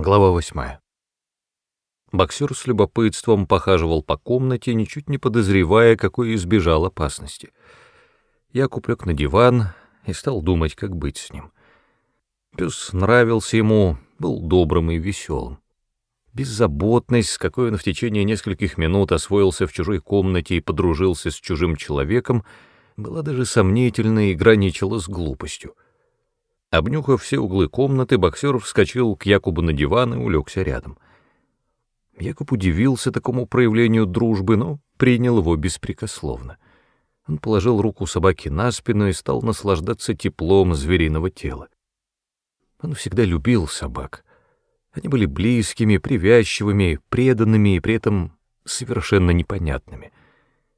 Глава восьмая. Боксер с любопытством похаживал по комнате, ничуть не подозревая, какой избежал опасности. Я куплек на диван и стал думать, как быть с ним. Пес нравился ему, был добрым и веселым. Беззаботность, с какой он в течение нескольких минут освоился в чужой комнате и подружился с чужим человеком, была даже сомнительной и граничила с глупостью. Обнюхав все углы комнаты, боксер вскочил к Якубу на диван и улегся рядом. Якуб удивился такому проявлению дружбы, но принял его беспрекословно. Он положил руку собаки на спину и стал наслаждаться теплом звериного тела. Он всегда любил собак. Они были близкими, привязчивыми, преданными и при этом совершенно непонятными —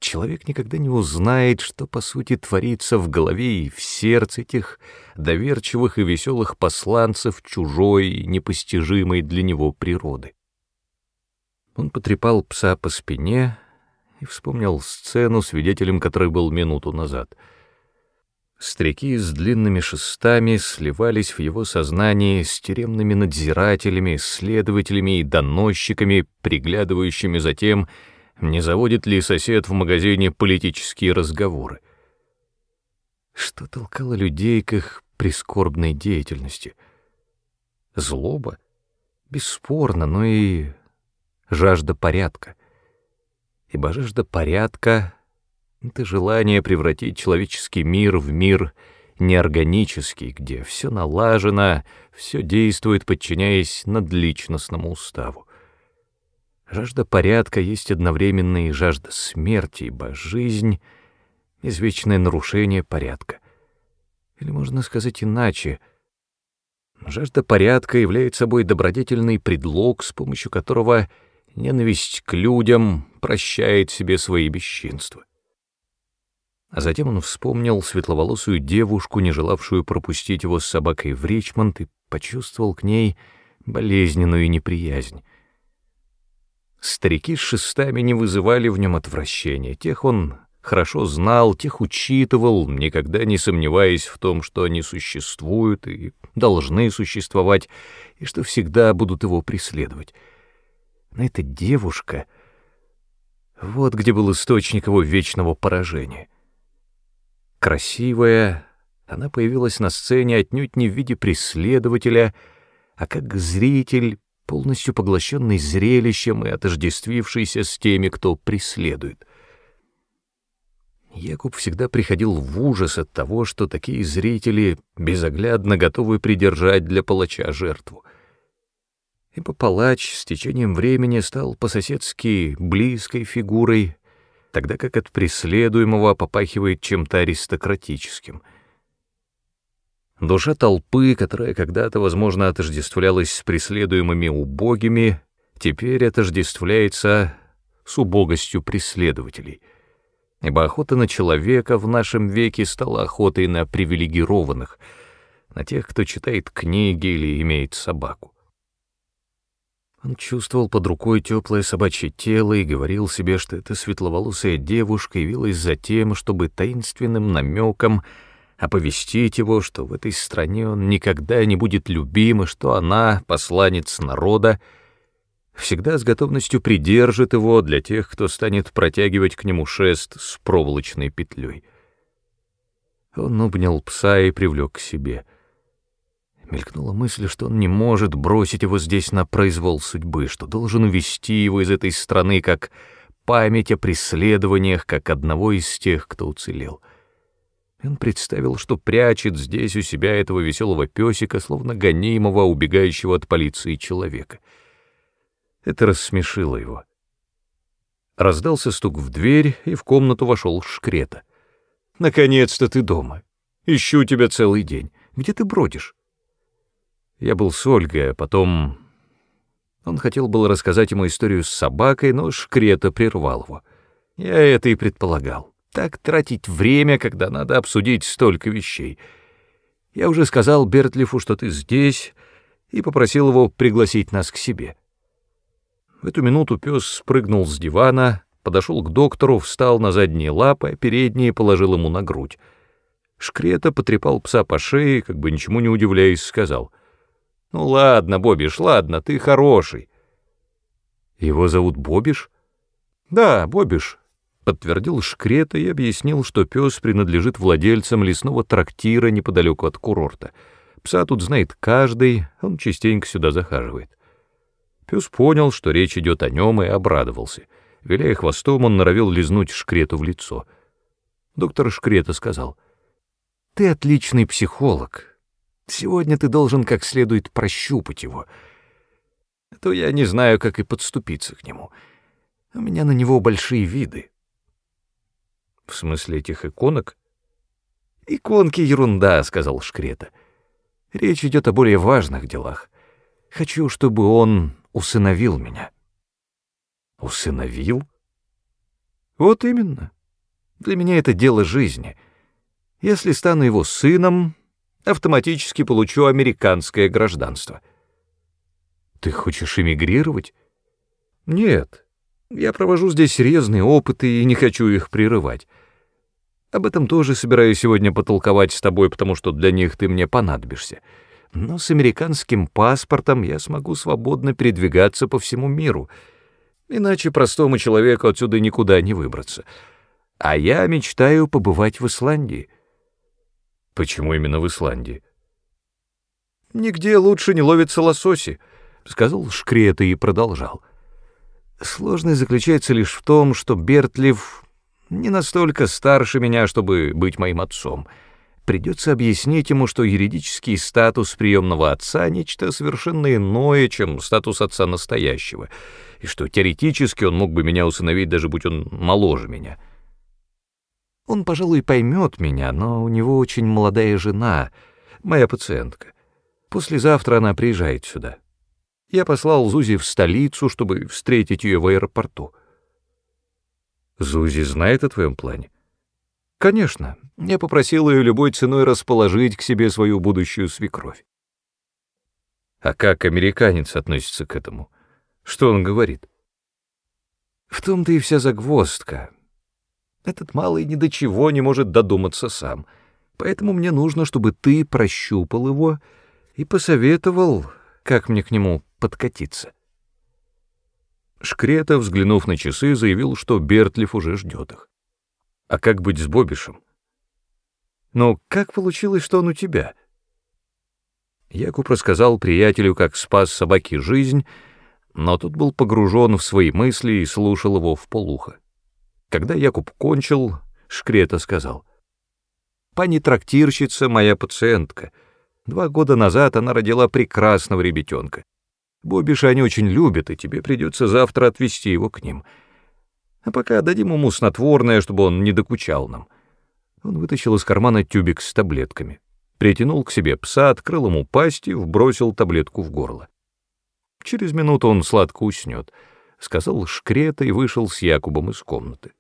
Человек никогда не узнает, что по сути творится в голове и в сердце этих доверчивых и веселых посланцев чужой, непостижимой для него природы. Он потрепал пса по спине и вспомнил сцену, свидетелем которой был минуту назад. Старики с длинными шестами сливались в его сознании с тюремными надзирателями, следователями и доносчиками, приглядывающими за тем, не заводит ли сосед в магазине политические разговоры. Что толкало людей к их прискорбной деятельности? Злоба? Бесспорно, но и жажда порядка. Ибо жажда порядка — это желание превратить человеческий мир в мир неорганический, где все налажено, все действует, подчиняясь надличностному уставу. Жажда порядка есть одновременно и жажда смерти, ибо жизнь — извечное нарушение порядка. Или можно сказать иначе, жажда порядка является собой добродетельный предлог, с помощью которого ненависть к людям прощает себе свои бесчинства. А затем он вспомнил светловолосую девушку, не желавшую пропустить его с собакой в Ричмонд, и почувствовал к ней болезненную неприязнь. Старики с шестами не вызывали в нем отвращения, тех он хорошо знал, тех учитывал, никогда не сомневаясь в том, что они существуют и должны существовать, и что всегда будут его преследовать. Но эта девушка... Вот где был источник его вечного поражения. Красивая, она появилась на сцене отнюдь не в виде преследователя, а как зритель, полностью поглощенный зрелищем и отождествившийся с теми, кто преследует. Якуб всегда приходил в ужас от того, что такие зрители безоглядно готовы придержать для палача жертву. Ибо палач с течением времени стал по-соседски близкой фигурой, тогда как от преследуемого попахивает чем-то аристократическим — Душа толпы, которая когда-то, возможно, отождествлялась с преследуемыми убогими, теперь отождествляется с убогостью преследователей. Ибо охота на человека в нашем веке стала охотой на привилегированных, на тех, кто читает книги или имеет собаку. Он чувствовал под рукой теплое собачье тело и говорил себе, что эта светловолосая девушка явилась за тем, чтобы таинственным намеком — оповестить его, что в этой стране он никогда не будет любим, и что она, посланец народа, всегда с готовностью придержит его для тех, кто станет протягивать к нему шест с проволочной петлей. Он обнял пса и привлек к себе. Мелькнула мысль, что он не может бросить его здесь на произвол судьбы, что должен увести его из этой страны как память о преследованиях, как одного из тех, кто уцелел. Он представил, что прячет здесь у себя этого веселого песика, словно гонимого, убегающего от полиции человека. Это рассмешило его. Раздался стук в дверь, и в комнату вошел Шкрета. «Наконец-то ты дома. Ищу тебя целый день. Где ты бродишь?» Я был с Ольгой, а потом... Он хотел было рассказать ему историю с собакой, но Шкрета прервал его. Я это и предполагал. Так тратить время, когда надо обсудить столько вещей. Я уже сказал Бертлифу, что ты здесь, и попросил его пригласить нас к себе. В эту минуту пес спрыгнул с дивана, подошел к доктору, встал на задние лапы, а передние положил ему на грудь. Шкрета потрепал пса по шее, как бы ничему не удивляясь, сказал, Ну ладно, Бобиш, ладно, ты хороший. Его зовут Бобиш? Да, Бобиш, подтвердил Шкрета и объяснил, что пес принадлежит владельцам лесного трактира неподалеку от курорта. Пса тут знает каждый, он частенько сюда захаживает. Пес понял, что речь идет о нем, и обрадовался. Виляя хвостом, он норовил лизнуть Шкрету в лицо. Доктор Шкрета сказал, «Ты отличный психолог. Сегодня ты должен как следует прощупать его. А то я не знаю, как и подступиться к нему. У меня на него большие виды». «В смысле этих иконок?» «Иконки — ерунда», — сказал Шкрета. «Речь идет о более важных делах. Хочу, чтобы он усыновил меня». «Усыновил?» «Вот именно. Для меня это дело жизни. Если стану его сыном, автоматически получу американское гражданство». «Ты хочешь эмигрировать?» «Нет. Я провожу здесь серьезные опыты и не хочу их прерывать. Об этом тоже собираюсь сегодня потолковать с тобой, потому что для них ты мне понадобишься. Но с американским паспортом я смогу свободно передвигаться по всему миру. Иначе простому человеку отсюда никуда не выбраться. А я мечтаю побывать в Исландии. Почему именно в Исландии? Нигде лучше не ловятся лососи, — сказал Шкрета и продолжал. Сложность заключается лишь в том, что Бертлив не настолько старше меня, чтобы быть моим отцом. Придется объяснить ему, что юридический статус приемного отца — нечто совершенно иное, чем статус отца настоящего, и что теоретически он мог бы меня усыновить, даже будь он моложе меня. Он, пожалуй, поймет меня, но у него очень молодая жена, моя пациентка. Послезавтра она приезжает сюда. Я послал Зузи в столицу, чтобы встретить ее в аэропорту. Зузи знает о твоем плане? Конечно. Я попросил ее любой ценой расположить к себе свою будущую свекровь. А как американец относится к этому? Что он говорит? В том-то и вся загвоздка. Этот малый ни до чего не может додуматься сам. Поэтому мне нужно, чтобы ты прощупал его и посоветовал, как мне к нему подкатиться. Шкрета, взглянув на часы, заявил, что Бертлиф уже ждет их. А как быть с Бобишем? Но как получилось, что он у тебя? Якуб рассказал приятелю, как спас собаке жизнь, но тот был погружен в свои мысли и слушал его в полухо. Когда Якуб кончил, Шкрета сказал, «Пани трактирщица — моя пациентка. Два года назад она родила прекрасного ребятенка. Бобиша они очень любят, и тебе придется завтра отвезти его к ним. А пока дадим ему снотворное, чтобы он не докучал нам». Он вытащил из кармана тюбик с таблетками, притянул к себе пса, открыл ему пасть и вбросил таблетку в горло. Через минуту он сладко уснет, — сказал Шкрета и вышел с Якубом из комнаты.